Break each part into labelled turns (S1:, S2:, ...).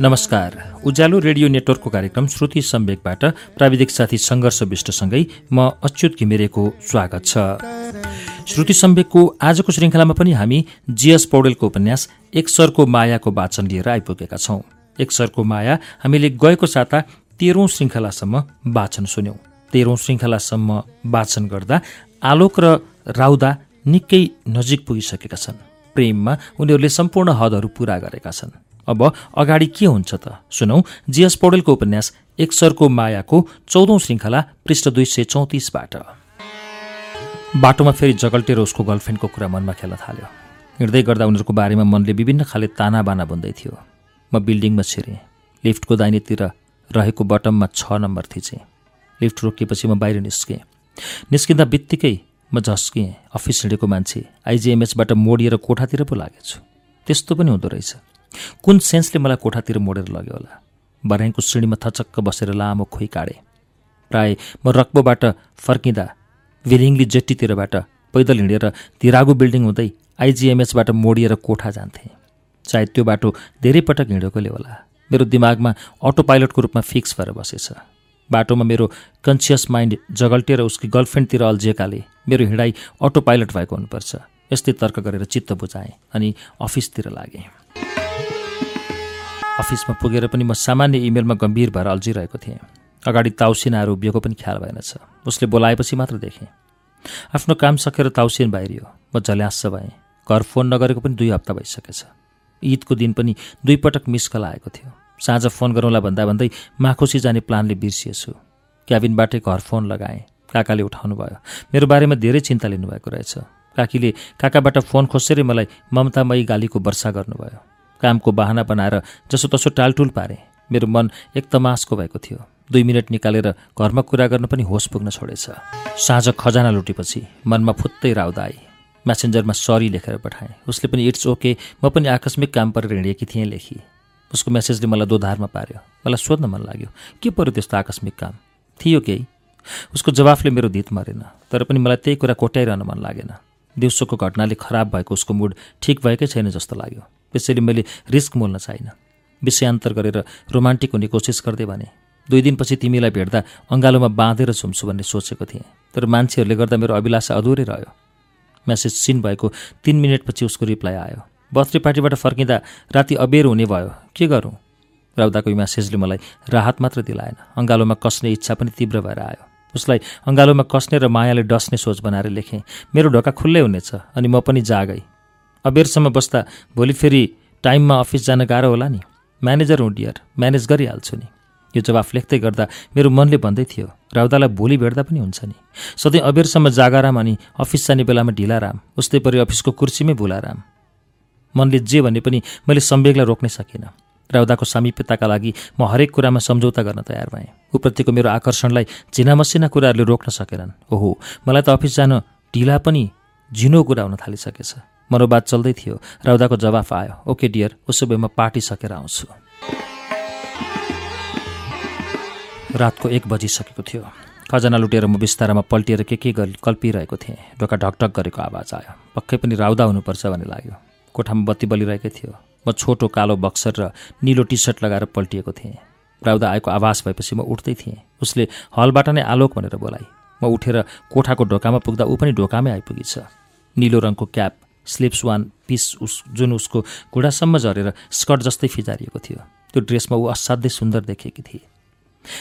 S1: नमस्कार। उज्यालो रेडियो नेटवर्कको कार्यक्रम श्रुति सम्वेकबाट प्राविधिक साथी सङ्घर्ष विष्टसँगै म अच्युत घिमिरेको स्वागत छ। श्रुति सम्वेकको आजको श्रृङ्खलामा पनि हामी जीएस पौडेलको उपन्यास एक सरको मायाको वाचन लिएर आइपुगेका छौँ। एक सरको माया हामीले गएको साता तेह्रौँ श्रृङ्खलासम्म वाचन सुन्यौँ। तेह्रौँ श्रृङ्खलासम्म वाचन गर्दा आलोक र राउदा निकै नजिक पुगिसकेका छन्। प्रेममा उनीहरूले सम्पूर्ण हदहरू पूरा गरेका छन्। अब अगाडि के हुन्छ त? सुनौ जीएस पौडेलको उपन्यास एक सरको मायाको चौधौँ श्रृङ्खला पृष्ठ दुई सय चौतिसबाट। बाटोमा फेरि जगल्टेर उसको गर्लफ्रेन्डको कुरा मनमा खेल्न थाल्यो। हिँड्दै गर्दा उनीहरूको बारेमा मनले विभिन्न खाले ताना बाना बुन्दै थियो। म बिल्डिङमा छिरेँ। लिफ्टको दाहिनेतिर रहेको बटममा छ नम्बर थिचेँ। लिफ्ट रोकिएपछि म बाहिर निस्केँ। निस्किँदा बित्तिकै म झस्किएँ। अफिस हिँडेको मान्छे आइजिएमएचबाट मोडिएर कोठातिर पो लागेछु। त्यस्तो पनि हुँदो रहेछ। कुन सेन्सले मलाई कोठातिर मोडेर लग्यो होला? बराइङको श्रेणीमा थचक्क बसेर लामो खोइ काडेँ। प्राय म रक्बोबाट फर्किँदा विलिङली जेट्टीतिरबाट पैदल हिँडेर तिरागु बिल्डिङ हुँदै आइजिएमएचबाट मोडिएर कोठा जान्थेँ। सायद त्यो बाटो धेरै पटक हिँडेकोले होला। मेरो दिमागमा अटो पाइलटको रूपमा फिक्स भएर बसेछ। बाटोमा मेरो कन्सियस माइन्ड जगल्टेर उसकी गर्लफ्रेन्डतिर अल्झिएकाले मेरो हिँडाइ अटो पाइलट भएको हुनुपर्छ। यस्तै तर्क गरेर चित्त बुझाएँ अनि अफिसतिर लागेँ। अफिसमा पुगेर पनि म सामान्य इमेलमा गम्भीर भएर अल्झिरहेको थिएँ। अगाडि ताउसिन आएर उभिएको पनि ख्याल भएनछ उसले बोलाएपछि मात्र देखेँ। आफ्नो काम सकेर ताउसिन बाहिरियो। म झल्यास भएँ। घर फोन नगरेको पनि दुई हप्ता भइसकेछ। ईदको दिन पनि दुई पटक मिस कल आएको थियो। साँझ फोन गरौँला भन्दा भन्दै माखुसी जाने प्लानले बिर्सिएछु। क्याबिनबाटै घर फोन लगाएँ। काकाले उठाउनु भयो मेरो बारेमा धेरै चिन्ता लिनुभएको रहेछ। काकीले काकाबाट फोन खोसेरै मलाई ममतामयी गालीको वर्षा गर्नुभयो। कामको बाहना बनाएर जसोतसो टालटुल पारे। मेरो मन एक तमासको भएको थियो। दुई मिनट निकालेर घरमा कुरा गर्न पनि होस पुग्न छोडेछ। साँझ खजाना लुटेपछि मनमा फुत्तै राउदा आई। म्यासेन्जरमा सरी लेखेर पठाएँ। उसले पनि इट्स ओके म पनि आकस्मिक काम परेर हिँडेकी थिएँ लेखी। उसको म्यासेजले मलाई दोधारमा पार्यो। मलाई सोध्न मन लाग्यो के पऱ्यो त्यस्तो आकस्मिक काम? थियो केही? उसको जवाफले मेरो धित मरेन तर पनि मलाई त्यही कुरा कोट्याइरहन मन लागेन। दिउँसोको घटनाले खराब भएको उसको मुड ठिक भएकै छैन जस्तो लाग्यो। त्यसैले मैले रिस्क मोल्न चाहिनँ विषयान्तर गरेर रोमान्टिक हुने कोसिस गर्दै भने दुई दिनपछि तिमीलाई भेट्दा अँगालोमा बाँधेर झुम्छु भन्ने सोचेको थिएँ तर मान्छेहरूले गर्दा मेरो अभिलाषा अधुरै रह्यो। म्यासेज सिन भएको तिन मिनटपछि उसको रिप्लाई आयो। बर्थडे पार्टीबाट फर्किँदा राति अबेर हुने भयो के गरौँ? राउदाको म्यासेजले मलाई राहत मात्र दिलाएन अँगालोमा कस्ने इच्छा पनि तीव्र भएर आयो। उसलाई अँगालोमा कस्ने र मायाले डस्ने सोच बनाएर लेखेँ मेरो ढोका खुल्लै हुनेछ अनि म पनि जागै। अबेरसम्म बस्दा भोलि फेरि टाइममा अफिस जान गाह्रो होला नि। म्यानेजर हुँ डियर। म्यानेज गरिहाल्छु नि। यो जवाफ लेख्दै गर्दा मेरो मनले भन्दै थियो राउदालाई भोलि भेट्दा पनि हुन्छ नि। सधैँ अबेरसम्म जागाराम अनि अफिस जाने बेलामा ढिलाराम उस्तै परि अफिसको कुर्सीमै भुलाराम मनले जे भने पनि मैले सम्वेगलाई रोक्नै सकिनँ। राउदाको सामिप्यताका लागि म हरेक कुरामा सम्झौता गर्न तयार भएँ। उप्रतिको मेरो आकर्षणलाई झिनामसिना कुराहरूले रोक्न सकेनन्। ओहो मलाई त अफिस जान ढिला पनि झिनो कुरा हुन थालिसकेछ। मनोबाद चल्दै थियो राउदाको जवाफ आयो ओके डियर उसो भए म पार्टी सकेर आउँछु। रातको एक बजिसकेको थियो। खजना लुटेर म बिस्तारामा पल्टिएर के के गरी कल्पिरहेको थिएँ। ढोका ढकढक गरेको आवाज आयो। पक्कै पनि राउदा हुनुपर्छ भन्ने लाग्यो। कोठामा बत्ती बलिरहेकै थियो। म छोटो कालो बक्सर र निलो टी सर्ट लगाएर पल्टिएको थिएँ। राउदा आएको आवाज भएपछि म उठ्दै थिएँ। उसले हलबाट नै आलोक भनेर बोलाइ म उठेर कोठाको ढोकामा पुग्दा ऊ पनि ढोकामै आइपुगेछ। निलो रङको क्याप स्लिप्स वान पिस उस जुन उसको घुँडासम्म झरेर स्कर्ट जस्तै फिजारिएको थियो। त्यो ड्रेसमा ऊ असाध्यै सुन्दर देखेकी थिए।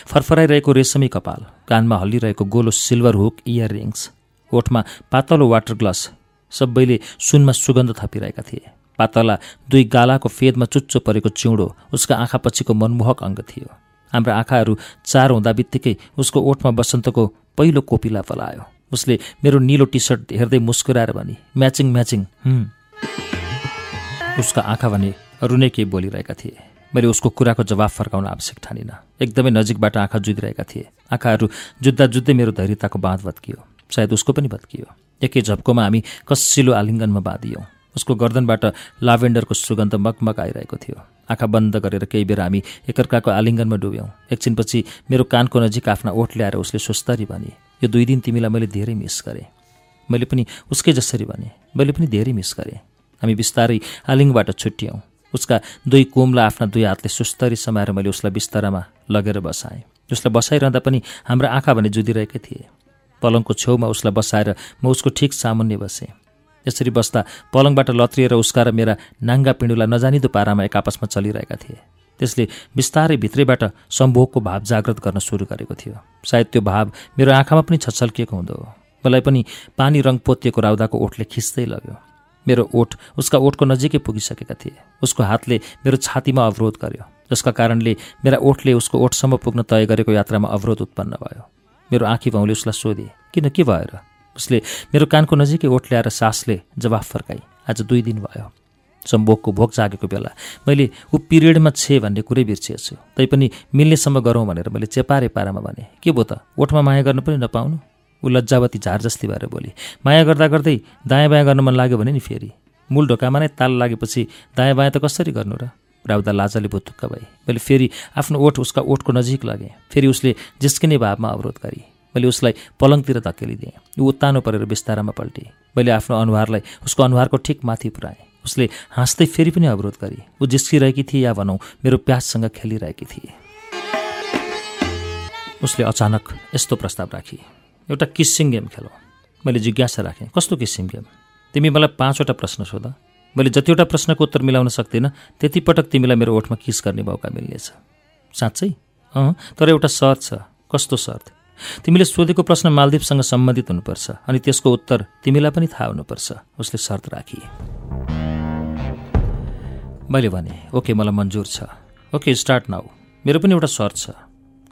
S1: फरफराइरहेको रेशमी कपाल कानमा हल्लिरहेको गोलो सिल्भर हुक इयर रिङ्स ओठमा पातलो वाटर ग्लास सबैले सुनमा सुगन्ध थपिरहेका थिए। पातला दुई गालाको फेदमा चुच्चो परेको चिउँडो उसका आँखा पछिको मनमोहक अङ्ग थियो। हाम्रा आँखाहरू चार हुँदा बित्तिकै उसको ओठमा बसन्तको पहिलो कोपिला पलायो उसले मेरो निलो टी सर्ट हेर्दै मुस्कुराएर भने म्याचिङ म्याचिङ। उसका आँखा भने अरू नै केही बोलिरहेका थिए। मैले उसको कुराको जवाफ फर्काउन आवश्यक ठानिनँ। एकदमै नजिकबाट आँखा जुधिरहेका थिए। आँखाहरू जुत्दा जुत्दै मेरो धैर्यताको बाँध भत्कियो। सायद उसको पनि भत्कियो। एकै झप्कोमा हामी कसिलो आलिङ्गनमा बाँधियौँ। उसको गर्दनबाट लाभेन्डरको सुगन्ध मगमग आइरहेको थियो। आँखा बन्द गरेर केही बेर हामी एकअर्काको आलिङ्गनमा डुब्यौँ। एकछिनपछि मेरो कानको नजिक आफ्ना ओठ ल्याएर उसले सुस्तरी भने यो दुई दिन तिमीलाई मैले धेरै मिस गरेँ। मैले पनि उसकै जसरी भने मैले पनि धेरै मिस गरेँ। हामी बिस्तारै आलिङबाट छुट्यौँ। उसका दुई कोमला आफ्ना दुई हातले सुस्तरी समाएर मैले उसलाई बिस्तारामा लगेर बसाएँ। उसलाई बसाइरहँदा पनि हाम्रा आँखा भने जुदिरहेकै थिए। पलङको छेउमा उसलाई बसाएर म उसको ठिक सामुन्ने बसेँ। यसरी बस्दा पलङबाट लत्रिएर उसका र मेरा नाङ्गा पिँडुलाई नजानिदो पारामा एक आपसमा चलिरहेका थिए। त्यसले बिस्तारै भित्रैबाट सम्भोगको भाव जागृत गर्न सुरु गरेको थियो। सायद त्यो भाव मेरो आँखामा पनि छछल्किएको हुँदो मलाई पनि पानी रङ पोतिएको राउदाको ओठले खिच्दै लग्यो। मेरो ओठ उसका ओठको नजिकै पुगिसकेका थिए। उसको हातले मेरो छातीमा अवरोध गर्यो जसका कारणले मेरा ओठले उसको ओठसम्म पुग्न तय गरेको यात्रामा अवरोध उत्पन्न भयो। मेरो आँखी भाउले उसलाई सोधे किन के भयो र? उसले मेरो कानको नजिकै ओठ ल्याएर सासले जवाफ फर्काई आज दुई दिन भयो। सम्भोगको भोक जागेको बेला। मैले ऊ पिरियडमा छे भन्ने कुरै बिर्सिएछु तैपनि मिल्नेसम्म गरौँ भनेर मैले चेपारे पारामा भने के भो त? ओठमा माया गर्न पनि नपाउनु? ऊ लज्जावती झार जस्ती भएर बोली माया गर्दा गर्दै दायाँ बायाँ गर्न मन लाग्यो भने नि फेरि। मूल ढोकामा नै ताल लागेपछि दायाँ बायाँ त कसरी गर्नु र? राउदा लाजाले भुतुक्क भए मैले फेरि आफ्नो ओठ उसका ओठको नजिक लगेँ। फेरि उसले जिस्किने भावमा अवरोध गरी मैले उसलाई पलङतिर धकेलिदिएँ। ऊ उत्तानो परेर बिस्तारामा पल्टेँ। मैले आफ्नो अनुहारलाई उसको अनुहारको ठिक माथि पुऱ्याएँ। उसले हाँस्दै फेरि पनि अवरोध गरी ऊ जिस्किरहेकी थिए या भनौँ मेरो प्याससँग खेलिरहेकी थिए। उसले अचानक यस्तो प्रस्ताव राखी एउटा किसिङ गेम खेलौँ मैले जिज्ञासा राखेँ कस्तो किसिम गेम? तिमी मलाई पाँचवटा प्रश्न सोध। मैले जतिवटा प्रश्नको उत्तर मिलाउन सक्दिनँ त्यति पटक तिमीलाई मेरो ओठमा किस गर्ने मौका मिल्नेछ। साँच्चै? अँ तर एउटा शर्त छ। कस्तो शर्त? तिमीले सोधेको प्रश्न मालदिप्ससँग सम्बन्धित हुनुपर्छ अनि त्यसको उत्तर तिमीलाई पनि थाहा हुनुपर्छ। उसले शर्त राखी। मैले भने ओके मलाई मन्जुर छ। ओके स्टार्ट नाउ मेरो पनि एउटा शर्त छ।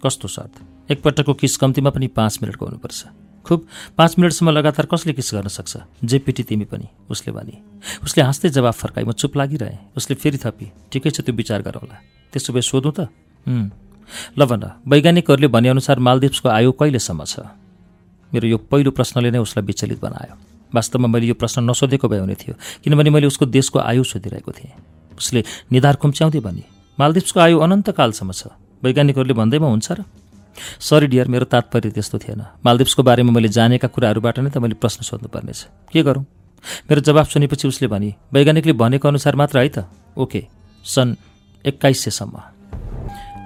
S1: कस्तो शर्त? एकपटकको किस कम्तीमा पनि पाँच मिनटको हुनुपर्छ। खुब पाँच मिनटसम्म लगातार कसले किस गर्न सक्छ? जे पिटी तिमी पनि उसले भने। उसले हाँस्दै जवाफ फर्काई म चुप लागिरहेँ। उसले फेरि थपी। ठिकै छ त्यो विचार गरौँला त्यसो भए सोधौँ त? ल भन वैज्ञानिकहरूले भनेअनुसार मालदिप्सको आयु कहिलेसम्म छ? मेरो यो पहिलो प्रश्नले नै उसलाई विचलित बनायो। वास्तवमा मैले यो प्रश्न नसोधेको भए हुने थियो किनभने मैले उसको देशको आयु सोधिरहेको थिएँ। उसले निधार खुम्च्याउँदै भने मालदिप्सको आयु अनन्तकालसम्म छ। वैज्ञानिकहरूले भन्दैमा हुन्छ र। सरी डियर मेरो तात्पर्य त्यस्तो थिएन। मालदिप्सको बारेमा मैले जानेका कुराहरूबाट नै त मैले प्रश्न सोध्नुपर्नेछ। के गरौँ? मेरो जवाब सुनेपछि उसले भने वैज्ञानिकले भनेको अनुसार मात्र है त। ओके। सन् एक्काइस सयसम्म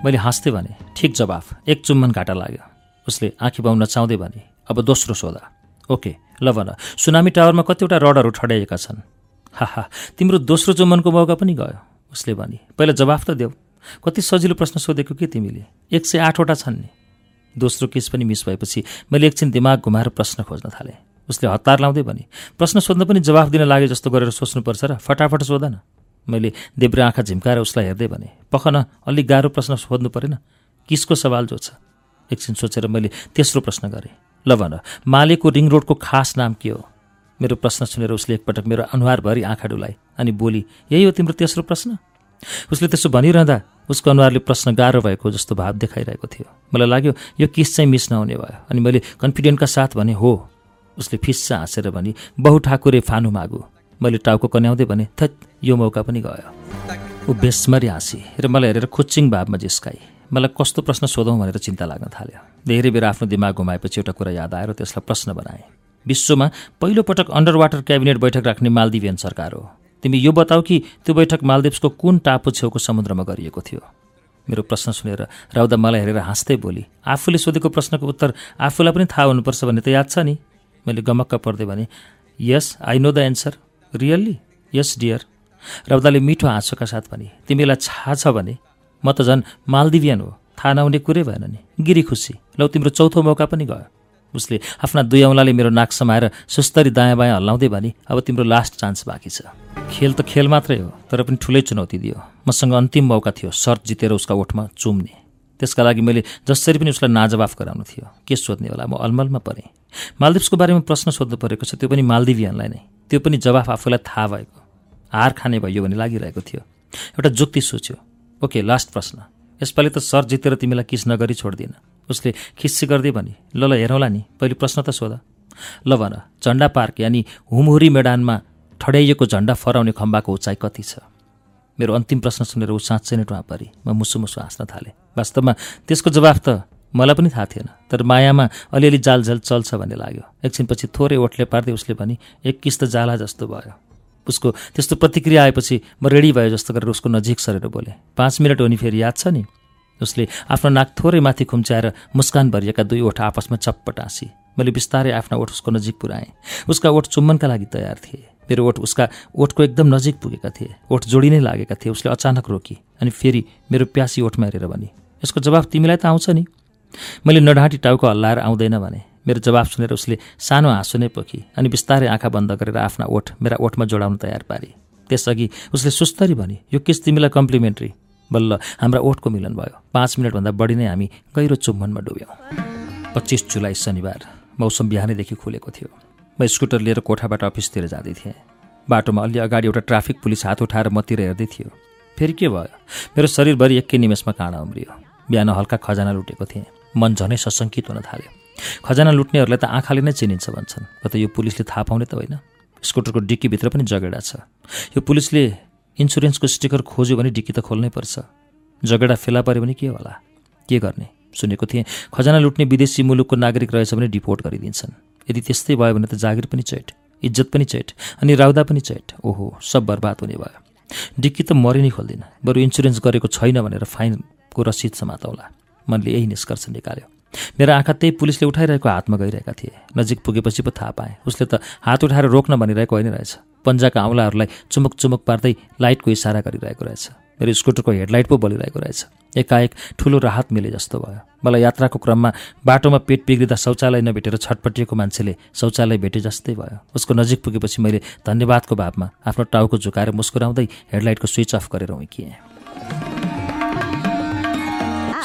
S1: मैले हाँस्दै भने ठिक जवाफ। एक चुम्बन घाटा लाग्यो उसले आँखी बाउन नचाउँदै भने अब दोस्रो सोधा ओके। ल भन सुनामी टावरमा कतिवटा रडहरू ठड्याइएका छन्। हा हा तिम्रो दोस्रो चुम्बनको मौका पनि गयो उसले भने। पहिला जवाफ त देऊ। कति सजिलो प्रश्न सोधेको के तिमीले? एक सय आठवटा छन् नि। दोस्रो केस पनि मिस भएपछि मैले एकछिन दिमाग घुमाएर प्रश्न खोज्न थालेँ। उसले हतार लाउँदै भने प्रश्न सोध्न पनि जवाफ दिन लागे जस्तो गरेर सोच्नुपर्छ र फटाफट सोध न मैले देब्रे आँखा झिम्काएर उसलाई हेर्दै भने पख न अलिक गाह्रो प्रश्न सोध्नु परेन। किसको सवाल जो छ? एकछिन सोचेर मैले तेस्रो प्रश्न गरेँ। ल भन मालेको रिङ रोडको खास नाम के हो? मेरो प्रश्न सुनेर उसले एकपटक मेरो अनुहारभरि आँखा डुलाए अनि बोली यही हो तिम्रो तेस्रो प्रश्न? उसले त्यसो भनिरहँदा उसको अनुहारले प्रश्न गाह्रो भएको जस्तो भाव देखाइरहेको थियो। मलाई लाग्यो यो किस चाहिँ मिस नहुने भयो? अनि मैले कन्फिडेन्टका साथ भने हो। उसले फिस्सा हाँसेर भने बहु ठाकुरे फानु मागु। मैले टाउको कन्याउँदै भने थैत यो मौका पनि गयो। ऊ बेसमरी हाँसी र मलाई हेरेर खुच्चिङ भावमा जिस्काई। मलाई कस्तो प्रश्न सोधौँ भनेर चिन्ता लाग्न थाल्यो। धेरै बेर आफ्नो दिमाग घुमाएपछि एउटा कुरा याद आएर त्यसलाई प्रश्न बनाएँ। विश्वमा पहिलोपटक अन्डर वाटर क्याबिनेट बैठक राख्ने मालदिभियन सरकार हो। तिमी यो बताऊ कि त्यो बैठक मालदिप्सको कुन टापु छेउको समुद्रमा गरिएको थियो? मेरो प्रश्न सुनेर राउदा मलाई हेरेर हाँस्दै बोली आफूले सोधेको प्रश्नको उत्तर आफूलाई पनि थाहा हुनुपर्छ भन्ने त याद छ नि? मैले गमक्क पर्दै भने yes I know the answer really yes dear राउदाले मिठो हाँसोका साथ भने तिमीलाई छा छ भने? म त झन् मालदिभियन हो। थाहा नहुने कुरै भएन नि। गिरी खुसी। लौ तिम्रो चौथो मौका पनि गयो। उसले आफ्ना दुई औँलाले मेरो नाक समाएर सुस्तरी दायाँ बायाँ हल्लाउँदै भने अब तिम्रो लास्ट चान्स बाँकी छ। खेल त खेल मात्रै हो तर पनि ठुलै चुनौती दियो। मसँग अन्तिम मौका थियो सर्ट जितेर उसका ओठमा चुम्ने। त्यसका लागि मैले जसरी पनि उसलाई नाजवाफ गराउनु थियो के सोध्ने होला म अलमलमा परेँ। मालदिप्सको बारेमा प्रश्न सोध्नु परेको छ त्यो पनि मालदिभियनलाई नै। त्यो पनि जवाफ आफूलाई थाहा भएको। हार खाने भयो भने लागिरहेको थियो। एउटा जुक्ति सोच्यो। ओके लास्ट प्रश्न। यसपालि त सर जितेर तिमीलाई किस नगरी छोड्दिन। उसले खिस्सी गर्दै भने ल ल हेरौँला नि पहिले प्रश्न त सोध। ल भन झन्डा पार्क यानि हुमहुरी मैदानमा ठड्याइएको झन्डा फराउने खम्बाको उचाइ कति छ? मेरो अन्तिम प्रश्न सुनेर ऊ साँच्चै नै टुवा म मुसु मुसु हाँस्न थालेँ। वास्तवमा त्यसको जवाफ त मलाई पनि थाहा थिएन तर मायामा अलिअलि जालझाल चल्छ भन्ने लाग्यो। एकछिनपछि थोरै ओठले पार्दै उसले भने एक किस्त जाला जस्तो भयो। उसको त्यस्तो प्रतिक्रिया आएपछि म रेडी भयो जस्तो गरेर उसको नजिक सरेर बोलेँ पाँच मिनट हो नि फेरि याद छ नि? उसले आफ्नो नाक थोरै माथि खुम्च्याएर मुस्कान भरिएका दुई ओठ आपसमा चप्प टाँसी मैले बिस्तारै आफ्ना ओठ उसको नजिक पुऱ्याएँ। उसका ओठ चुम्बनका लागि तयार थिए। मेरो ओठ उसका ओठको एकदम नजिक पुगेका थिए। ओठ जोडी नै लागेका थिए। उसले अचानक रोकी अनि फेरि मेरो प्यासी ओठमा हेरेर भने यसको जवाफ तिमीलाई त आउँछ नि? मैले नढाँटी टाउको हल्लाएर आउँदैन भने मेरो जवाफ सुनेर उसले सानो हाँसो नै पोखी अनि बिस्तारै आँखा बन्द गरेर आफ्ना ओठ मेरा ओठमा जोडाउन तयार पारे। त्यसअघि उसले सुस्तरी भने यो किस तिमीलाई कम्प्लिमेन्ट्री? बल्ल हाम्रा ओठको मिलन भयो। पाँच मिनटभन्दा बढी नै हामी गहिरो चुम्बनमा डुब्यौँ। पच्चिस जुलाई शनिबार मौसम बिहानैदेखि खुलेको थियो। म स्कुटर लिएर कोठाबाट अफिसतिर जाँदै थिएँ। बाटोमा अलि अगाडि एउटा ट्राफिक पुलिस हात उठाएर मतिर हेर्दै थियो। फेरि के भयो? मेरो शरीरभरि एकै निमेषमा काँडा उम्रियो। बिहान हल्का खजाना लुटेको थिएँ। मन झनै सशङ्कित हुन थाल्यो। खजाना लुट्नेहरूलाई त आँखाले नै चिनिन्छ भन्छन्। कतै यो पुलिसले थाहा पाउने त होइन। स्कुटरको डिक्कीभित्र पनि जगेडा छ। यो पुलिसले इन्सुरेन्सको स्टिकर खोज्यो भने डिक्की त खोल्नै पर्छ। जगेडा फेला पऱ्यो भने के होला? के गर्ने? सुनेको थिएँ खजाना लुट्ने विदेशी मुलुकको नागरिक रहेछ भने डिपोर्ट गरिदिन्छन्। यदि त्यस्तै भयो भने त जागिर पनि चैट इज्जत पनि चैट अनि राउदा पनि चैट। ओहो सब बर्बाद हुने भयो। डिक्की त मरि नै खोल्दिनँ बरु इन्सुरेन्स गरेको छैन भनेर फाइनको रसिद समातौला। मनले यही निष्कर्ष निकाल्यो। मेरा आँखा त्यही पुलिसले उठाइरहेको हातमा गइरहेका थिए। नजिक पुगेपछि पो थाहा पाएँ। उसले त हात उठाएर रोक्न भनिरहेको होइन रहेछ। पन्जाका औँलाहरूलाई चुमुक चुमुक पार्दै लाइटको इसारा गरिरहेको रहेछ। मेरो स्कुटरको हेडलाइट पो बलिरहेको रहेछ। एकाएक ठुलो राहत मिले जस्तो भयो। मलाई यात्राको क्रममा बाटोमा पेट बिग्रिँदा शौचालय नभेटेर छटपटिएको मान्छेले शौचालय भेटे जस्तै भयो। उसको नजिक पुगेपछि मैले धन्यवादको भावमा आफ्नो टाउको झुकाएर मुस्कुराउँदै हेडलाइटको स्विच अफ गरेर उइकिएँ।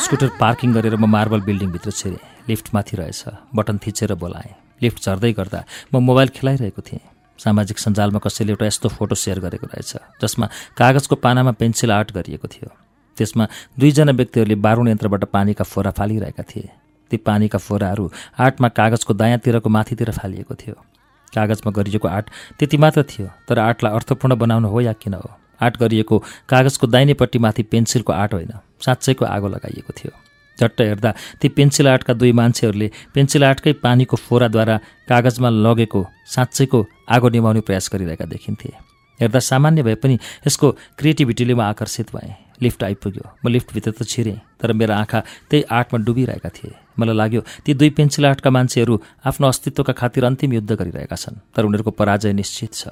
S1: स्कुटर पार्किङ गरेर म मार्बल बिल्डिङभित्र छिरेँ। लिफ्ट माथि रहेछ। बटन थिचेर बोलाएँ। लिफ्ट झर्दै गर्दा म मोबाइल खेलाइरहेको थिएँ। सामाजिक सञ्जालमा कसैले एउटा यस्तो फोटो सेयर गरेको रहेछ जसमा कागजको पानामा पेन्सिल आर्ट गरिएको थियो। त्यसमा दुईजना व्यक्तिहरूले बारुण यन्त्रबाट पानीका फोरा फालिरहेका थिए। ती पानीका फोराहरू आर्टमा कागजको दायाँतिरको माथितिर फालिएको थियो। कागजमा गरिएको आर्ट त्यति मात्र थियो तर आर्टलाई अर्थपूर्ण बनाउनु हो या किन हो? आर्ट गरिएको कागजको दाहिनेपट्टि माथि पेन्सिलको आर्ट होइन साँच्चैको आगो लगाइएको थियो। झट्ट हेर्दा ती पेन्सिल आर्टका दुई मान्छेहरूले पेन्सिल आर्टकै पानीको फोराद्वारा कागजमा लगेको साँच्चैको आगो निभाउने प्रयास गरिरहेका देखिन्थे। हेर्दा सामान्य भए पनि यसको क्रिएटिभिटीले म आकर्षित भएँ। लिफ्ट आइपुग्यो। म लिफ्टभित्र त छिरेँ तर मेरा आँखा त्यही आर्टमा डुबिरहेका थिए। मलाई लाग्यो ती दुई पेन्सिल आर्टका मान्छेहरू आफ्नो अस्तित्वका खातिर अन्तिम युद्ध गरिरहेका छन् तर उनीहरूको पराजय निश्चित छ।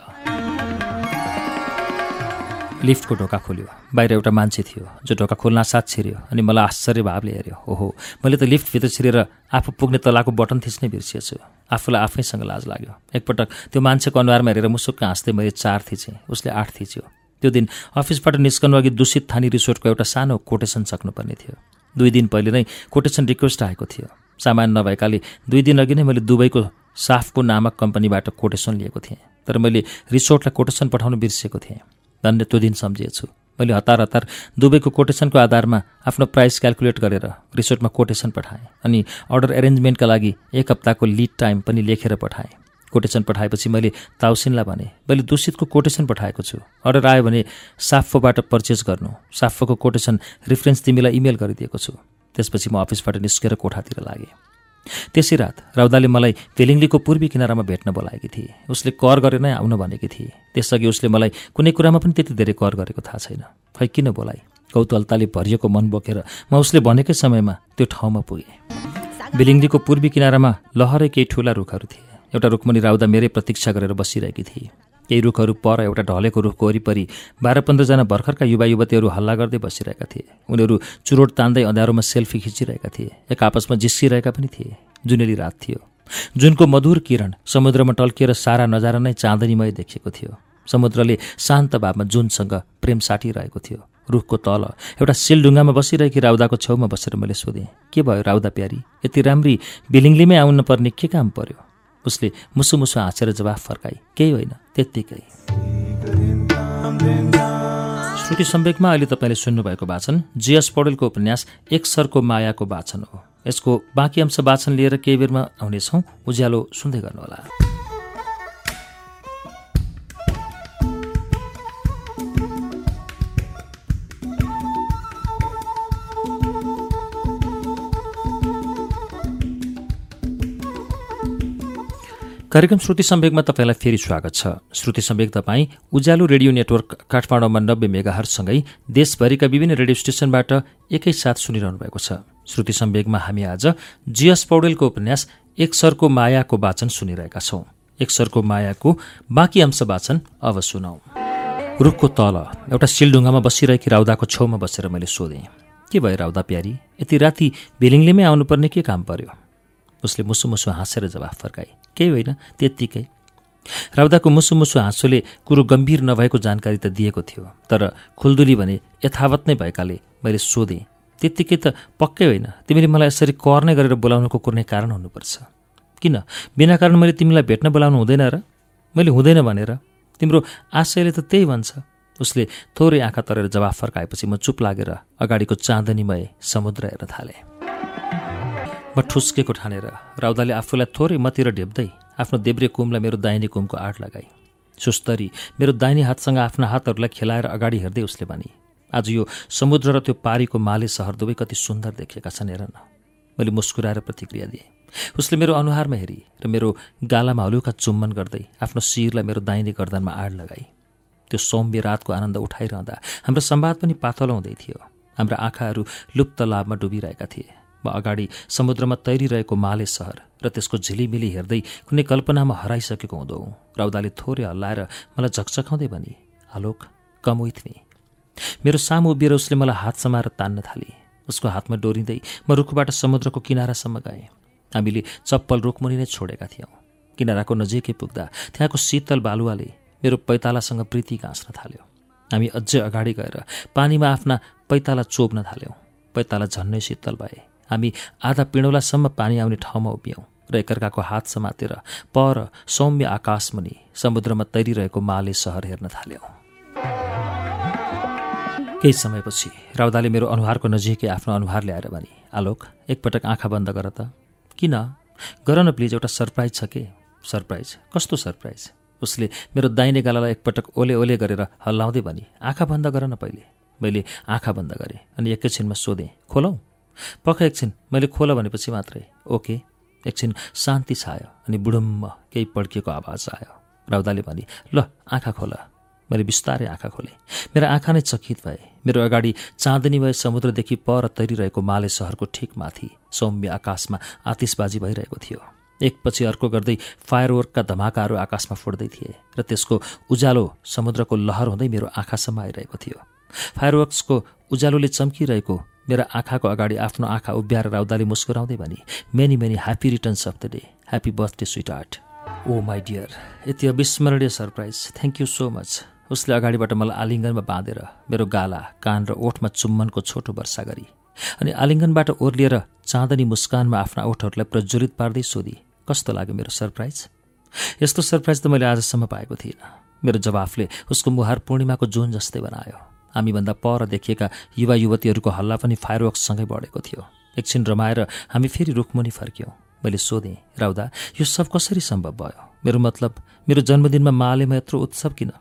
S1: लिफ्टको ढोका खोल्यो। बाहिर एउटा मान्छे थियो जो ढोका खोल्न साथ छिर्यो अनि मलाई आश्चर्य भावले हेऱ्यो। ओहो मैले त लिफ्टभित्र छिरेर आफू पुग्ने तलाको बटन थिच्नै बिर्सिएछु। आफूलाई आफैसँग लाज लाग्यो। एकपटक त्यो मान्छेको अनुहारमा हेरेर मुसुक्क हाँस्दै मैले चार थिचेँ उसले आठ थिच्यो। त्यो दिन अफिसबाट निस्कनु अघि दूषित थानी रिसोर्टको एउटा सानो कोटेसन सक्नुपर्ने थियो। दुई दिन पहिले नै कोटेसन रिक्वेस्ट आएको थियो। सामान नभएकाले दुई दिन अघि नै मैले दुबईको साफको नामक कम्पनीबाट कोटेसन लिएको थिएँ तर मैले रिसोर्टलाई कोटेसन पठाउनु बिर्सेको थिएँ। धन्य त्यो दिन सम्झिएछु। मैले हतार हतार दुबईको कोटेसनको आधारमा आफ्नो प्राइस क्यालकुलेट गरेर रिसोर्टमा कोटेसन पठाएँ अनि अर्डर एरेन्जमेन्टका लागि एक हप्ताको लिड टाइम पनि लेखेर पठाएँ। कोटेसन पठाएपछि मैले ताउसिनलाई भने मैले दूषितको कोटेसन पठाएको छु। अर्डर आयो भने साफोबाट पर्चेस गर्नु। साफोको कोटेसन रिफरेन्स तिमीलाई इमेल गरिदिएको छु। त्यसपछि म अफिसबाट निस्केर कोठातिर लागेँ। त्यसै रात राउदाले मलाई तेलिङ्लीको पूर्वी किनारामा भेट्न बोलाएकी थिए। उसले कर गरेर नै आउन भनेकी थिए। त्यसअघि उसले मलाई कुनै कुरामा पनि त्यति धेरै कर गरेको थाहा छैन। खै किन बोलाइ कौतलताले भरिएको मन बोकेर म उसले भनेकै समयमा त्यो ठाउँमा पुगेँ। बिलिङ्लीको पूर्वी किनारामा लहरै केही ठुला रुखहरू थिए। एउटा रुखमुनि राउदा मेरै प्रतीक्षा गरेर बसिरहेकी थिए। केही रुखहरू पर एउटा ढलेको रुखको वरिपरि बाह्र पन्ध्रजना भर्खरका युवा युवतीहरू हल्ला गर्दै बसिरहेका थिए। उनीहरू चुरोट तान्दै अँध्यारोमा सेल्फी खिचिरहेका थिए। एक आपसमा जिस्किरहेका पनि थिए। जुनेली रात थियो। जुनको मधुर किरण समुद्रमा टल्किएर सारा नजारा नै चाँदनीमय देखिएको थियो। समुद्रले शान्त भावमा जुनसँग प्रेम साटिरहेको थियो। रुखको तल एउटा सिलढुङ्गामा बसिरहेकी राउदाको छेउमा बसेर मैले सोधेँ के भयो राउदा प्यारी? यति राम्री बिलिङलीमै आउन पर्ने के काम पर्यो? उसले मुसु मुसु हाँसेर जवाफ फर्काई। केही होइन त्यत्तिकै। श्रुति सम्वेकमा अहिले तपाईँले सुन्नुभएको वाचन जीएस पौडेलको उपन्यास एक सरको मायाको वाचन हो। यसको बाँकी अंश वाचन लिएर केही बेरमा आउनेछौँ। उज्यालो सुन्दै गर्नुहोला। कार्यक्रम श्रुति सम्वेकमा तपाईँलाई फेरि स्वागत छ। श्रुति सम्वेक तपाईँ उज्यालो रेडियो नेटवर्क काठमाडौँमा नब्बे मेगाहरसँगै देशभरिका विभिन्न रेडियो स्टेसनबाट एकैसाथ सुनिरहनु भएको छ। श्रुति सम्वेकमा हामी आज जीएस पौडेलको उपन्यास एक सरको मायाको वाचन सुनिरहेका छौँ। एक सरको मायाको बाँकी अंश वाचन अब सुनौ। रुखको तल एउटा सिलढुङ्गामा बसिरहेकी राउदाको छेउमा बसेर मैले सोधेँ के भयो राउदा प्यारी? यति राति भेलिङलेमै आउनुपर्ने के काम पर्यो? उसले मुसु मुसु हाँसेर जवाफ फर्काए केही होइन त्यत्तिकै। राउदाको मुसु मुसु हाँसोले कुरो गम्भीर नभएको जानकारी त दिएको थियो तर खुल्दुली भने यथावत नै भएकाले मैले सोधेँ। त्यत्तिकै त पक्कै होइन तिमीले मलाई यसरी कर्ने गरेर बोलाउनुको कुनै कारण हुनुपर्छ। किन? बिना कारण मैले तिमीलाई भेट्न बोलाउनु हुँदैन र? मैले हुँदैन भनेर? तिम्रो आशयले त त्यही भन्छ। उसले थोरै आँखा तरेर जवाफ फर्काएपछि म चुप लागेर अगाडिको चाँदनीमय समुद्र हेर्न थालेँ। ठुस्केको ठानेर राउदाले आफूलाई थोरै मतिर ढेप्दै आफ्नो देब्रे कुमलाई मेरो दाहिने कुमको आड लगाई। सुस्तरी मेरो दाहिने हातसँग आफ्ना हातहरूलाई खेलाएर अगाडि हेर्दै उसले भने आज यो समुद्र र त्यो पारीको माले सहर दुवै कति सुन्दर देखेका छन् हेर न। मैले मुस्कुराएर प्रतिक्रिया दिएँ। उसले मेरो अनुहारमा हेरी र मेरो गालामा हलुका चुम्बन गर्दै आफ्नो शिरलाई मेरो दाहिने गर्दनमा आड लगाई। त्यो सौम्य रातको आनन्द उठाइरहँदा हाम्रो संवाद पनि पातलो हुँदै थियो। हाम्रा आँखाहरू लुप्त लाभमा डुबिरहेका थिए। म अगाडि समुद्रमा तैरिरहेको माले सहर र त्यसको झिलिमिली हेर्दै कुनै कल्पनामा हराइसकेको हुँदो। राउदाले थोरै हल्लाएर मलाई झकझकाउँदै भने आलोक कम विथ मी मेरो सामु उभिएर उसले मलाई हात समाएर तान्न थाले। उसको हातमा डोरिँदै म रुखबाट समुद्रको किनारासम्म गएँ। हामीले चप्पल रुखमुनि नै छोडेका थियौँ। किनाराको नजिकै पुग्दा त्यहाँको शीतल बालुवाले मेरो पैतालासँग प्रीति गाँच्न थाल्यो। हामी अझै अगाडि गएर पानीमा आफ्ना पैताला चोप्न थाल्यौँ। पैताला झन्नै शीतल भए। हामी आधा पिँडौलासम्म पानी आउने ठाउँमा उभियौँ र एकअर्काको हात समातेर पर सौम्य आकाशमुनि समुद्रमा तैरिरहेको माले सहर हेर्न थाल्यौँ। केही समयपछि राउदाले मेरो अनुहारको नजिकै आफ्नो अनुहार ल्याएर भने आलोक एकपटक आँखा बन्द गर त। किन? गर न प्लिज एउटा सरप्राइज छ के? सरप्राइज? कस्तो सरप्राइज? उसले मेरो दाहिने गालालाई एकपटक ओले ओले गरेर हल्लाउँदै भने आँखा बन्द गर न पहिले। मैले आँखा बन्द गरेँ अनि एकैछिनमा सोधेँ खोलौँ? पख एकछिन मैले खोल भनेपछि मात्रै। ओके एकछिन शान्ति छायो अनि बुढुम्म केही पड्किएको आवाज आयो। राउदाले भने ल आँखा खोल। मैले बिस्तारै आँखा खोलेँ। मेरो आँखा नै चकित भए। मेरो अगाडि चाँदनी भए समुद्रदेखि पर तैरिरहेको माले सहरको ठिक माथि सौम्य आकाशमा आतिसबाजी भइरहेको थियो। एकपछि अर्को गर्दै फायरवर्कका धमाकाहरू आकाशमा फुट्दै थिए र त्यसको उज्यालो समुद्रको लहर हुँदै मेरो आँखासम्म आइरहेको थियो। फायरवर्क्सको उज्यालोले चम्किरहेको मेरा आँखाको अगाडि आफ्नो आँखा उभ्याएर राउदाले मुस्कुराउँदै भने many many happy returns of the day happy birthday sweetheart oh my dear यति अविस्मरणीय surprise thank you so much उसले अगाडिबाट मलाई आलिङ्गनमा बाँधेर मेरो गाला कान र ओठमा चुम्बनको छोटो वर्षा गरी अनि आलिङ्गनबाट ओर्लिएर चाँदनी मुस्कानमा आफ्ना ओठहरूलाई प्रज्वलित पार्दै सोधी कस्तो लाग्यो मेरो सरप्राइज यस्तो सरप्राइज त मैले आजसम्म पाएको थिइनँ। मेरो जवाफले उसको मुहार पूर्णिमाको जुन जस्तै बनायो। हामीभन्दा पर देखिएका युवा युवतीहरूको हल्ला पनि फायरवर्क्ससँगै बढेको थियो। एकछिन रमाएर हामी फेरि रुखमुनि फर्क्यौँ। मैले सोधेँ राउदा यो सब कसरी सम्भव भयो? मेरो मतलब मेरो जन्मदिनमा मालेमा यत्रो उत्सव किन?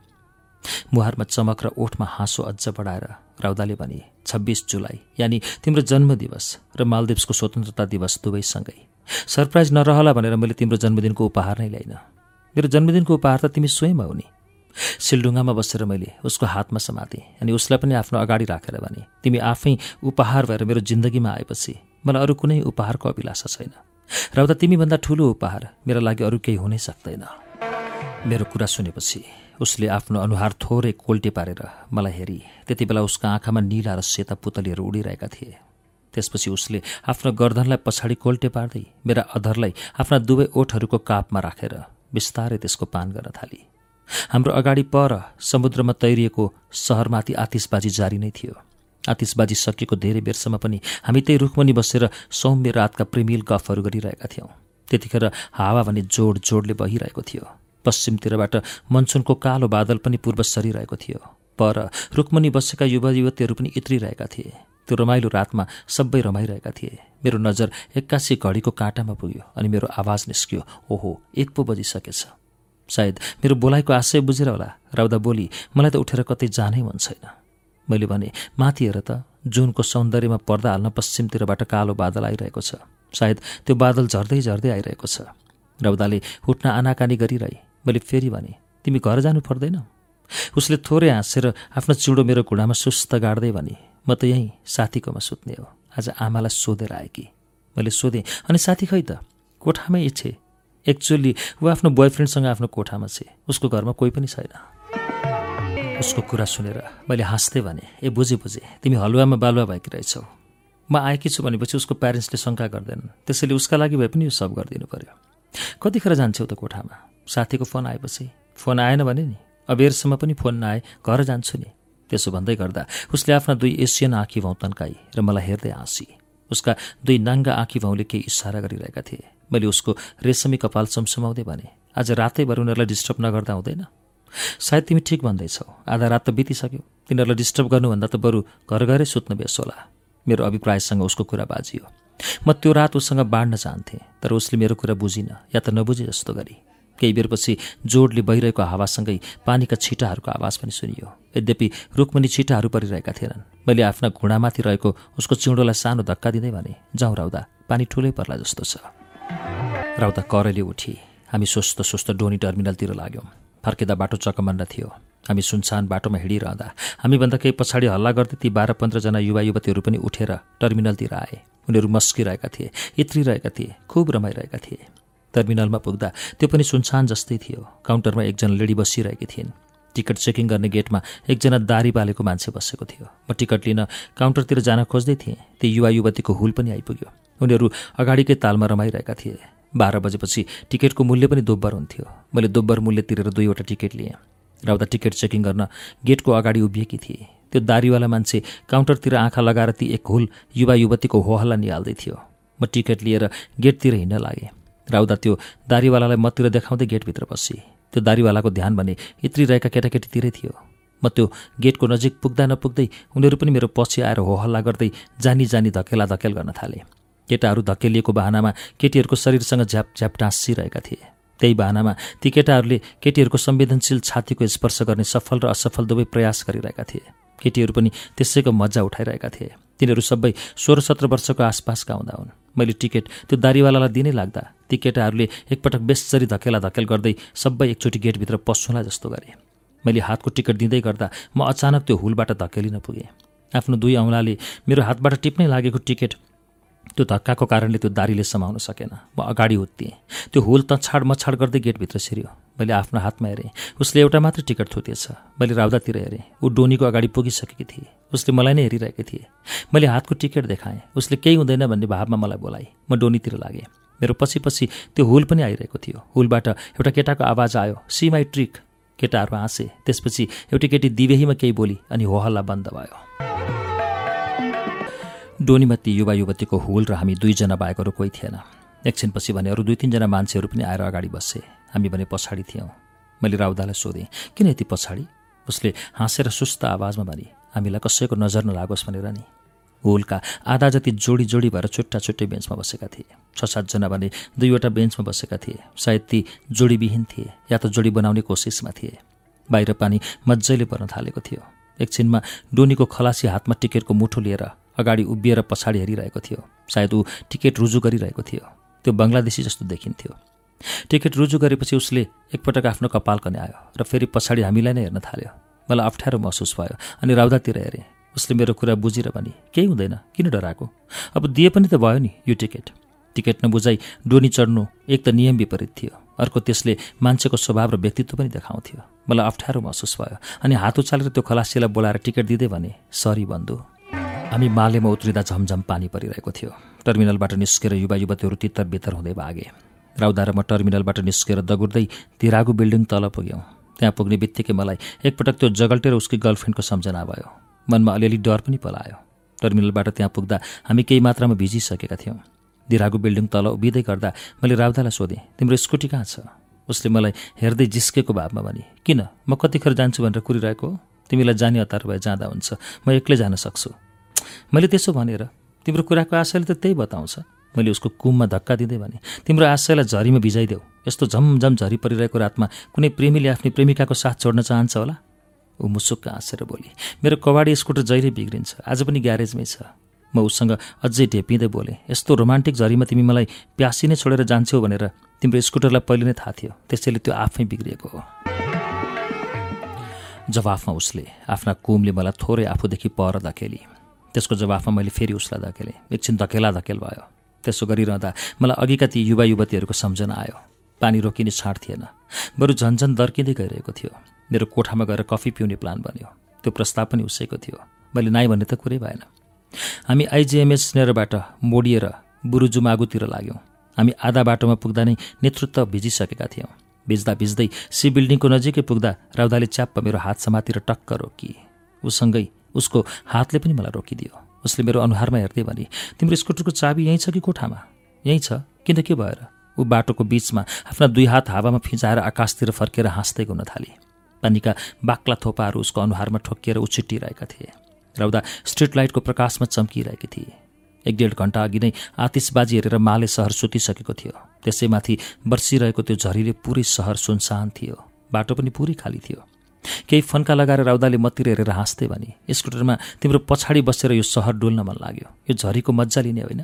S1: मुहारमा चमक र ओठमा हाँसो अझ बढाएर राउदाले भने छब्बिस जुलाई यानि तिम्रो जन्मदिवस र मालदिप्सको स्वतन्त्रता दिवस दुवैसँगै। सरप्राइज नरहला भनेर मैले तिम्रो जन्मदिनको उपहार नै ल्याइन। मेरो जन्मदिनको उपहार त तिमी स्वयं हो नि। सिलडुङ्गामा बसेर मैले उसको हातमा समातेँ अनि उसलाई पनि आफ्नो अगाडि राखेर भने तिमी आफै उपहार भएर मेरो जिन्दगीमा आएपछि मलाई अरू कुनै उपहारको अभिलाषा छैन। र उता तिमीभन्दा ठुलो उपहार मेरो लागि अरू केही हुनै सक्दैन मेरो कुरा सुनेपछि उसले आफ्नो अनुहार थोरै कोल्टे पारेर मलाई हेरी। त्यति बेला उसको आँखामा निला र सेता पुतलीहरू उडिरहेका थिए। त्यसपछि उसले आफ्नो गर्दनलाई पछाडि कोल्टे पार्दै मेरा अधरलाई आफ्ना दुवै ओठहरूको कापमा राखेर बिस्तारै त्यसको पान गर्न थाली। हाम्रो अगाडि पर समुद्रमा तैरिएको सहरमाथि आतिसबाजी जारी नै थियो। आतिसबाजी सकिएको धेरै बेरसम्म पनि हामी त्यही रुखमनी बसेर सौम्य रातका प्रेमिल गफहरू गरिरहेका थियौँ। त्यतिखेर हावा भने जोड जोडले बहिरहेको थियो। पश्चिमतिरबाट मनसुनको कालो बादल पनि पूर्व सरिरहेको थियो। पर रुखमनी बसेका युवा युवतीहरू पनि इत्रिरहेका थिए। त्यो रमाइलो रातमा सबै रमाइरहेका थिए। मेरो नजर एक्कासी घडीको काँटामा पुग्यो अनि मेरो आवाज निस्कियो ओहो एक पो बजिसकेछ। सायद मेरो बोलाइको आशय बुझेर होला। राउदा बोली मलाई त उठेर कतै जानै मन छैन। मैले भने माथि हेर त जुनको सौन्दर्यमा पर्दा हाल्न पश्चिमतिरबाट कालो बादल आइरहेको छ। सायद त्यो बादल झर्दै झर्दै आइरहेको छ। रौदाले उठ्न आनाकानी गरिरहे। मैले फेरि भने तिमी घर जानु पर्दैन? उसले थोरै हाँसेर आफ्नो चिउँडो मेरो घुँडामा सुस्त गाड्दै भने म त यहीँ साथीकोमा सुत्ने हो। आज आमालाई सोधेर आएँ कि मैले सोधेँ अनि साथी खै त? कोठामै इच्छे एक्चुअली ऊ आफ्नो बोयफ्रेन्डसँग आफ्नो कोठामा छे। उसको घरमा कोही पनि छैन। उसको कुरा सुनेर मैले हाँस्दै भने ए बुझेँ बुझेँ तिमी हलुवामा बालुवा भएकी रहेछौ। म आएकी छु भनेपछि उसको प्यारेन्ट्सले शङ्का गर्दैनन्। त्यसैले उसका लागि भए पनि यो सब गरिदिनु पर्यो। कतिखेर जान्छौ त कोठामा? साथीको फोन आएपछि? फोन आएन भने नि? अबेरसम्म पनि फोन नआए घर जान्छु नि। त्यसो भन्दै गर्दा उसले आफ्ना दुई एसियन आँखी भाउ तन्काई र मलाई हेर्दै हाँसी। उसका दुई नाङ्गा आँखी भाउले केही इसारा गरिरहेका थिए। मैले उसको रेशमी कपाल चम्समाउँदै भने आज रातैभर उनीहरूलाई डिस्टर्ब नगर्दा हुँदैन। सायद तिमी ठिक भन्दैछौ। आधा रात त बितिसक्यो। तिनीहरूलाई डिस्टर्ब गर्नुभन्दा त बरु घर घरै सुत्न बेस होला। मेरो अभिप्रायसँग उसको कुरा बाजियो म त्यो रात उसँग बाँड्न चाहन्थेँ तर उसले मेरो कुरा बुझिन या त नबुझे जस्तो गरी। केही बेरपछि जोडले बहिरहेको हावासँगै पानीका छिटाहरूको आवाज पनि सुनियो। यद्यपि रुखमुनि छिटाहरू परिरहेका थिएनन्। मैले आफ्ना घुँडामाथि रहेको उसको चिउँडोलाई सानो धक्का दिँदै भने जाउँ पानी ठुलै पर्ला जस्तो छ। राउदा करले उठी। हामी सुस्त सुस्त डोनी टर्मिनलतिर लाग्यौँ। फर्किँदा बाटो चकमन्न थियो। हामी सुनसान बाटोमा हिँडिरहँदा हामीभन्दा केही पछाडि हल्ला गर्दै ती बाह्र पन्ध्रजना युवा युवतीहरू पनि उठेर टर्मिनलतिर आए। उनीहरू मस्किरहेका थिए इत्रिरहेका थिए खुब रमाइरहेका थिए। टर्मिनलमा पुग्दा त्यो पनि सुनसान जस्तै थियो। काउन्टरमा एकजना लेडी बसिरहेकी थिइन्। टिकट चेकिङ गर्ने गेटमा एकजना दारी बालेको मान्छे बसेको थियो। म टिकट लिन काउन्टरतिर जान खोज्दै थिएँ। ती युवा युवतीको हुल पनि आइपुग्यो। उनीहरू अगाडिकै तालमा रमाइरहेका थिए। बाह्र बजेपछि टिकटको मूल्य पनि दोब्बर हुन्थ्यो। मैले दोब्बर मूल्य तिरेर दुईवटा टिकट लिएँ राउदा टिकट चेकिङ गर्न गेटको अगाडि उभिएकी थिए। त्यो दारीवाला मान्छे काउन्टरतिर आँखा लगाएर ती एक हुल युवा युवतीको होहल्ला निहाल्दै थियो। म टिकट लिएर गेटतिर हिँड्न लागेँ राउदा त्यो दारीवालालाई मतिर देखाउँदै गेटभित्र पसी त्यो दारीवालाको ध्यान भने रहेका केटाकेटीतिरै थियो। म त्यो गेटको नजिक पुग्दा नपुग्दै उनीहरू पनि मेरो पछि आएर होहल्ला गर्दै जानी जानी धकेला धकेल गर्न थाले। केटाहरू धकेलिएको बाहनामा केटीहरूको शरीरसँग झ्याप झ्याप टाँसिरहेका थिए। त्यही बाहनामा ती केटाहरूले केटीहरूको संवेदनशील छातीको स्पर्श गर्ने सफल र असफल दुवै प्रयास गरिरहेका थिए। केटीहरू पनि त्यसैको मजा उठाइरहेका थिए। तिनीहरू सबै सोह्र सत्र वर्षको आसपासका हुँदा हुन्। मैले टिकट त्यो दारीवालालाई दिनै लाग्दा ती केटाहरूले एकपटक बेसरी धकेला धकेल गर्दै सबै एकचोटि गेटभित्र पस्छुला जस्तो गरे। मैले हातको टिकट दिँदै गर्दा म अचानक त्यो हुलबाट धकेलिन पुगेँ। आफ्नो दुई औँलाले मेरो हातबाट टिप्नै लागेको टिकट त्यो धक्काको कारणले त्यो दारीले समाउन सकेन। म अगाडि उत्तिएँ। त्यो हुल तछाड मछाड गर्दै गेटभित्र छिर्यो। मैले आफ्नो हातमा हेरेँ। उसले एउटा मात्र टिकट थुतिएछ मैले राउदातिर हेरेँ। ऊ डोनीको अगाडि पुगिसकेकी थिए। उसले मलाई नै हेरिरहेकी थिए। मैले हातको टिकट देखाएँ। उसले केही हुँदैन भन्ने भावमा मलाई बोलाए। म डोनीतिर लागेँ। मेरो पछि पछि त्यो हुल पनि आइरहेको थियो। हुलबाट एउटा केटाको आवाज आयो सी माई ट्रिक केटाहरू हाँसे। त्यसपछि एउटी केटी दिवेहीमा केही बोली अनि होहल्ला बन्द भयो। डोनीमा ती युवा युवतीको हुल र हामी दुईजना बाहेकहरू कोही थिएन। एकछिनपछि भने अरू दुई तिनजना मान्छेहरू पनि आएर अगाडि बसे। हामी भने पछाडि थियौँ। मैले राउदालाई सोधेँ किन यति पछाडि? उसले हाँसेर सुस्त आवाजमा भने हामीलाई कसैको नजर नलागोस् भनेर नि। हुलका आधा जति जोडी जोडी भएर छुट्टा छुट्टै बेन्चमा बसेका थिए। छ सातजना भने दुईवटा बेन्चमा बसेका थिए। सायद ती जोडीविहीन थिए या त जोडी बनाउने कोसिसमा थिए। बाहिर पानी मजाले पर्न थालेको थियो। एकछिनमा डोनीको खलासी हातमा टिकटको मुठो लिएर अगाडि उभिएर पछाडि हेरिरहेको थियो। सायद ऊ टिकट रुजु गरिरहेको थियो। त्यो बङ्गलादेशी जस्तो देखिन्थ्यो। टिकट रुजु गरेपछि उसले एकपटक आफ्नो कपाल कन्यायो र फेरि पछाडि हामीलाई नै हेर्न थाल्यो। मलाई अप्ठ्यारो महसुस भयो अनि राउदातिर हेरेँ। उसले मेरो कुरा बुझेर भने केही हुँदैन किन डराएको? अब दिए पनि त भयो नि यो टिकट। टिकट नबुझाइ डोनी चढ्नु एक त नियम विपरीत थियो। अर्को त्यसले मान्छेको स्वभाव र व्यक्तित्व पनि देखाउँथ्यो। मलाई अप्ठ्यारो महसुस भयो अनि हात उचालेर त्यो खलासीलाई बोलाएर टिकट दिँदै भने सरी बन्धु। हामी मालेमा उत्रिँदा झमझम पानी परिरहेको थियो। टर्मिनलबाट निस्केर युवा युवतीहरू तितर बितर हुँदै भागे। राउदा म टर्मिनलबाट निस्केर दगुर्दै तिरागु बिल्डिङ तल पुग्यौँ। त्यहाँ पुग्ने बित्तिकै मलाई एकपटक त्यो जगल्टेर उसकी गर्लफ्रेन्डको सम्झना भयो। मनमा अलिअलि डर पनि पलायो। टर्मिनलबाट त्यहाँ पुग्दा हामी केही मात्रामा भिजिसकेका थियौँ। दिरागु बिल्डिङ तल उभिँदै गर्दा मैले राउदालाई सोधेँ तिम्रो स्कुटी कहाँ छ? उसले मलाई हेर्दै जिस्केको भावमा भने किन? म कतिखेर जान्छु भनेर कुरिरहेको तिमीलाई जाने हतार भए जाँदा हुन्छ। म एक्लै जान सक्छु। मैले त्यसो भनेर तिम्रो कुराको आशयले त त्यही बताउँछ। मैले उसको कुममा धक्का दिँदै भने तिम्रो आशयलाई झरीमा भिजाइदेऊ। यस्तो झमझम झरी परिरहेको रातमा कुनै प्रेमीले आफ्नै प्रेमिकाको साथ छोड्न चाहन्छ होला? ऊ मुसुक्क हाँसेर बोली मेरो कबाडी स्कुटर जहिले बिग्रिन्छ आज पनि ग्यारेजमै छ। म उसँग अझै ढेपिँदै बोलेँ यस्तो रोमान्टिक झरीमा तिमी मलाई प्यासी नै छोडेर जान्छौ भनेर तिम्रो स्कुटरलाई पहिले नै थाहा थियो। त्यसैले त्यो आफै बिग्रिएको हो। जवाफमा उसले आफ्ना कुमले मलाई थोरै आफूदेखि पर धकेली। त्यसको जवाफमा मैले फेरि उसलाई धकेलेँ। एकछिन धकेला धकेल भयो। त्यसो गरिरहँदा मलाई अघिका ती युवा युवतीहरूको सम्झना आयो। पानी रोकिने छाँट थिएन। बरु झन्झन दर्किँदै गइरहेको थियो। मेरो कोठामा गएर कफी पिउने प्लान बन्यो। त्यो प्रस्ताव पनि उसैको थियो। मैले नाइ भन्ने त कुरै भएन। हामी आइजिएमएस नेरबाट मोडिएर बुरुजु मागुतिर लाग्यौँ। हामी आधा बाटोमा पुग्दा नै नेतृत्व भिजिसकेका थियौँ। भिज्दा भिज्दै सी बिल्डिङको नजिकै पुग्दा राउदाले च्याप्प मेरो हात समातिर टक्क रोकी। उसँगै उसको हातले पनि मलाई रोकिदियो। उसले मेरो अनुहारमा हेर्दै भने तिम्रो स्कुटरको चाबी यहीँ छ कि कोठामा? यहीँ छ? किन के भएर? ऊ बाटोको बिचमा आफ्ना दुई हात हावामा फिजाएर आकाशतिर फर्केर हाँस्दै गुन थाले। पानीका बाक्ला थोपाहरू उसको अनुहारमा ठोकिएर उछिटिरहेका थिए। रौदा स्ट्रिट लाइटको प्रकाशमा चम्किरहेकी थिए। एक डेढ घन्टा अघि नै आतिशबाजी हेरेर माले सहर सुतिसकेको थियो। त्यसैमाथि बर्सिरहेको त्यो झरीले पुरै सहर सुनसान थियो बाटो पनि पुरै खाली थियो। केही फन्का लगाएर राउदाले मतिर हेरेर हाँस्दै भने स्कुटरमा तिम्रो पछाडि बसेर यो सहर डुल्न मन लाग्यो। यो झरीको मजा लिने होइन।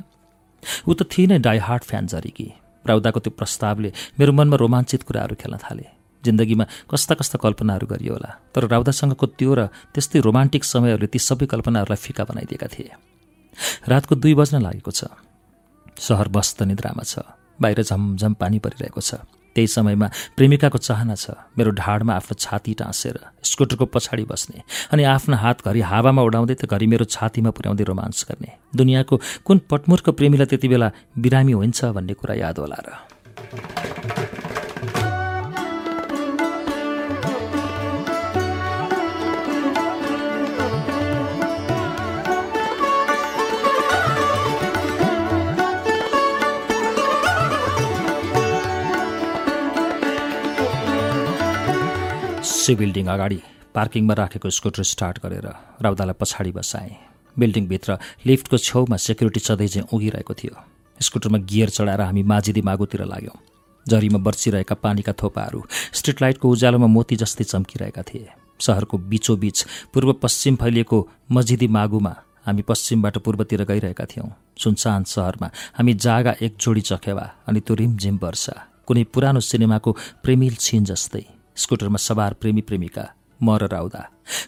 S1: ऊ त थिएन डाई हार्ट फ्यान झरीकी राउदाको त्यो प्रस्तावले मेरो मनमा रोमाञ्चित कुराहरू खेल्न थाले। जिन्दगीमा कस्ता कस्ता कल्पनाहरू गरियो होला तर राउदासँगको त्यो र त्यस्तै रोमान्टिक समयहरूले ती सबै कल्पनाहरूलाई फिका बनाइदिएका थिए। रातको दुई बज्न लागेको छ। सहर बस्त निद्रामा छ। बाहिर झमझम पानी परिरहेको छ। त्यही समयमा प्रेमिकाको चाहना छ। मेरो ढाडमा आफ्नो छाती टाँसेर स्कुटरको पछाडि बस्ने अनि आफ्नो हात घरि हावामा उडाउँदै त घरि मेरो छातीमा पुर्याउँदै रोमान्स गर्ने। दुनियाँको कुन पटमुर्ख प्रेमीलाई त्यति बेला बिरामी हुन्छ भन्ने कुरा याद होला र। सी बिल्डिङ अगाडि पार्किङमा राखेको स्कुटर स्टार्ट गरेर राउदालाई पछाडि बसाएँ। बिल्डिङभित्र लिफ्टको छेउमा सेक्युरिटी सधैँ उगिरहेको थियो। स्कुटरमा गियर चढाएर हामी माझिदी मागुतिर लाग्यौँ। जरीमा बर्सिरहेका पानीका थोपाहरू स्ट्रिट लाइटको उज्यालोमा मोती जस्तै चम्किरहेका थिए। सहरको बिचोबिच पूर्व पश्चिम फैलिएको मजिदी मागुमा हामी पश्चिमबाट पूर्वतिर गइरहेका थियौँ। सुनसान सहरमा हामी जागा एक जोडी चखेवा अनि त्यो रिमझिम वर्षा। कुनै पुरानो सिनेमाको प्रेमिल छिन जस्तै। स्कुटरमा सवार प्रेमी प्रेमिका म र राउदा।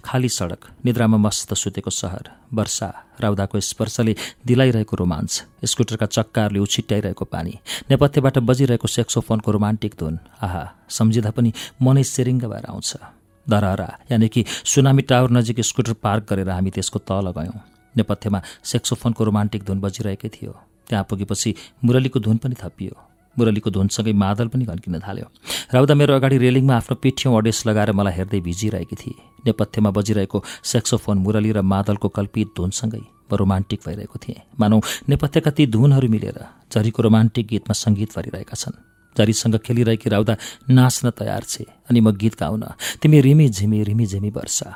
S1: खाली सडक निद्रामा मस्त सुतेको सहर वर्षा राउदाको स्पर्शले दिलाइरहेको रोमाञ्च स्कुटरका चक्काहरूले उछिट्याइरहेको पानी नेपथ्यबाट बजिरहेको सेक्सोफोनको रोमान्टिक धुन। आहा सम्झिँदा पनि मनै सेरिङ्ग भएर आउँछ। दरहरा यानि कि सुनामी टावर नजिक स्कुटर पार्क गरेर हामी त्यसको तल गयौँ। नेपथ्यमा सेक्सोफोनको रोमान्टिक धुन बजिरहेकै थियो। त्यहाँ पुगेपछि मुरलीको धुन पनि थपियो। मुरलीको धुनसँगै मादल पनि घन्किन थाल्यो। राउदा मेरो अगाडि रेलिङमा आफ्नो पिठ्यौँ अडेस लगाएर मलाई हेर्दै भिजिरहेकी थिए। नेपथ्यमा बजिरहेको सेक्सोफोन मुरली र मादलको कल्पित धुनसँगै म रोमान्टिक भइरहेको थिएँ। मानौ नेपथ्यका ती धुनहरू मिलेर झरीको रोमान्टिक गीतमा सङ्गीत भरिरहेका छन्। झरीसँग खेलिरहेकी राउदा नाच्न तयार छे अनि म गीत गाउन तिमी रिमी झिमी रिमी झिमी वर्षा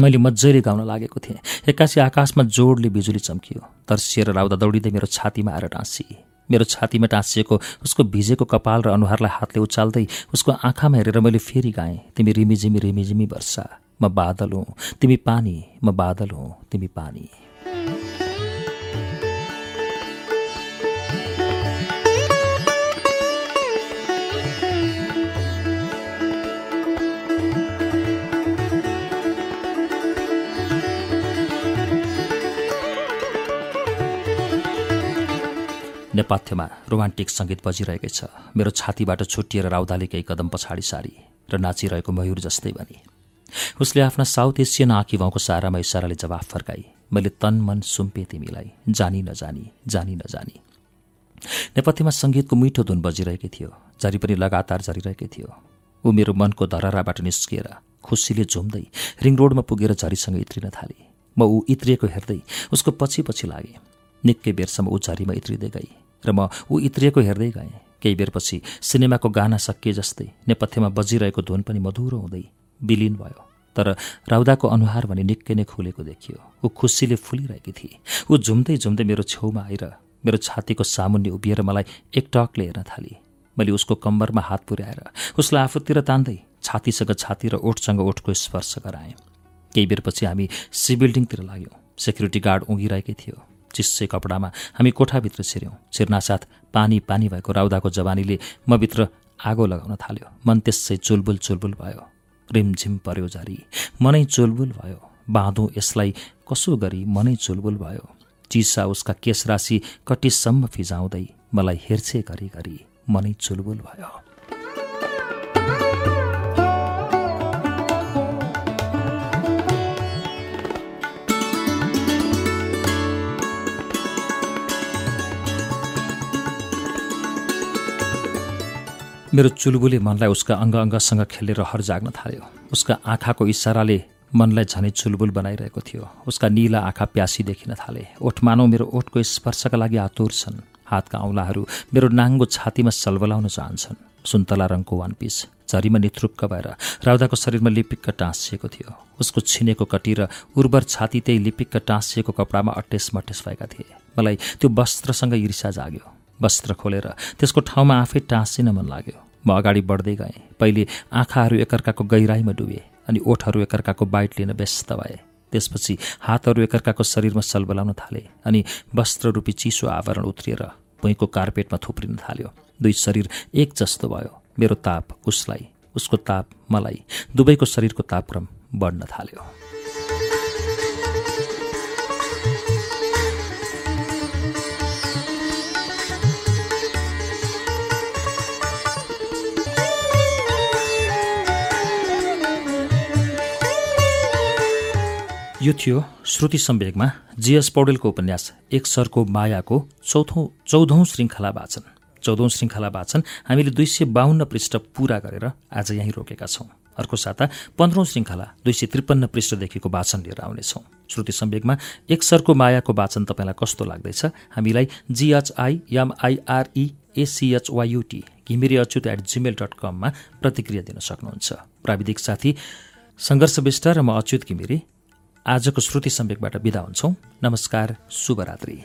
S1: मैले मजाले गाउन लागेको थिएँ। एक्कासी आकाशमा जोडले बिजुली चम्कियो। तर्सिएर राउदा दौडिँदै मेरो छातीमा आएर टाँसी मेरो छातीमा टाँसिएको उसको भिजेको कपाल र अनुहारलाई हातले उचाल्दै उसको आँखामा हेरेर मैले फेरि गाएँ तिमी रिमिजिमी रिमिजिमी वर्षा म बादल हुँ। तिमी पानी म बादल हुँ। तिमी पानी। नेपथ्यमा रोमान्टिक सङ्गीत बजिरहेकै छ। मेरो छातीबाट छुट्टिएर राउदाले केही कदम पछाडि सारी र नाचिरहेको मयूर जस्तै भने उसले आफ्ना साउथ एसियन आँखी भाउको सारामा इसाराले जवाफ फर्काई। मैले तन मन सुम्पेँ तिमीलाई। जानी नजानी जानी नजानी। नेपथ्यमा सङ्गीतको मिठो धुन बजिरहेकै थियो। झरी पनि लगातार झरिरहेकै थियो। ऊ मेरो मनको धरहराबाट निस्किएर खुसीले झुम्दै रिङ रोडमा पुगेर झरीसँग इत्रिन थाले। म ऊ इत्रिएको हेर्दै उसको पछि पछि लागेँ। निकै बेरसम्म ऊ झरीमा इत्रिँदै गई। र म ऊ इत्रिएको हेर्दै गएँ। केही बेरपछि सिनेमाको गाना सकिए जस्तै नेपथ्यमा बजिरहेको धुन पनि मधुरो हुँदै विलिन भयो। तर राउदाको अनुहार भने निकै नै खुलेको देखियो। ऊ खुसीले फुलिरहेकी थिए। ऊ झुम्दै झुम्दै मेरो छेउमा आएर मेरो छातीको सामुन्ने उभिएर मलाई एक टकले हेर्न थाली। मैले उसको कम्बरमा हात पुर्याएर उसलाई आफूतिर तान्दै छातीसँग छाती र ओठसँग ओठको स्पर्श गराएँ। केही बेरपछि हामी सी बिल्डिङतिर लाग्यौँ। सेक्युरिटी गार्ड उघिरहेकै थियो। चिस्से कपडामा हामी कोठाभित्र छिर्यौँ। छिर्नासाथ पानी पानी भएको राउदाको जवानीले मभित्र आगो लगाउन थाल्यो। मन त्यसै चुलबुल चुलबुल भयो। रिमझिम पर्यो जारी मनै चुलबुल भयो। बाँधौँ यसलाई कसो गरी मनै चुलबुल भयो? चिसा उसका केस राशि कटिसम्म फिजाउँदै मलाई हेर्छे गरी मनै चुलबुल भयो। मेरो चुलबुले मनलाई उसका अङ्ग अङ्गसँग खेलेर हर जाग्न थाल्यो। उसका आँखाको इसाराले मनलाई झनै चुलबुल बनाइरहेको थियो। उसका निला आँखा प्यासी देखिन थाले। ओठ मानौ मेरो ओठको स्पर्शका लागि आतुर छन्। हातका औँलाहरू मेरो नाङ्गो छातीमा सलबलाउन चाहन्छन्। सुन्तला रङको वान पिस झरीमा निथ्रुक्क भएर राउदाको शरीरमा लिपिक्क टाँसिएको थियो। उसको छिनेको कटी र उर्वर छाती त्यही लिपिक्क टाँसिएको कपडामा अट्टेस मट्टेस भएका थिए। मलाई त्यो वस्त्रसँग ईर्षा जाग्यो। वस्त्र खोलेर त्यसको ठाउँमा आफै टाँसिन मन लाग्यो। म अगाडि बढ्दै गएँ। पहिले आँखाहरू एकअर्काको गहिराईमा डुबे अनि ओठहरू एकअर्काको बाइट लिन व्यस्त भए। त्यसपछि हातहरू एकअर्काको शरीरमा सलबलाउन थाले अनि वस्त्ररूपी चिसो आवरण उत्रिएर भुइँको कार्पेटमा थुप्रिन थाल्यो। दुई शरीर एक जस्तो भयो। मेरो ताप उसलाई उसको ताप मलाई दुवैको शरीरको तापक्रम बढ्न थाल्यो। यो थियो श्रुति सम्वेगमा जीएस पौडेलको उपन्यास एक सरको मायाको चौथौँ चौधौँ श्रृङ्खला वाचन। चौधौँ श्रृङ्खला वाचन हामीले दुई सय बाहन्न पृष्ठ पूरा गरेर आज यहीँ रोकेका छौँ। अर्को साता पन्ध्रौँ श्रृङ्खला दुई सय त्रिपन्न पृष्ठदेखिको वाचन लिएर आउनेछौँ। श्रुति सम्वेगमा एक सरको मायाको वाचन तपाईँलाई कस्तो लाग्दैछ? हामीलाई G H I M I R E A C H Y U T Ghimire Achyut at Gmail dot कममा प्रतिक्रिया दिन सक्नुहुन्छ। प्राविधिक साथी सङ्घर्ष विष्ट र म अच्युत घिमिरे। आजको श्रुति सम्वेकबाट बिदा हुन्छौँ। नमस्कार शुभरात्री।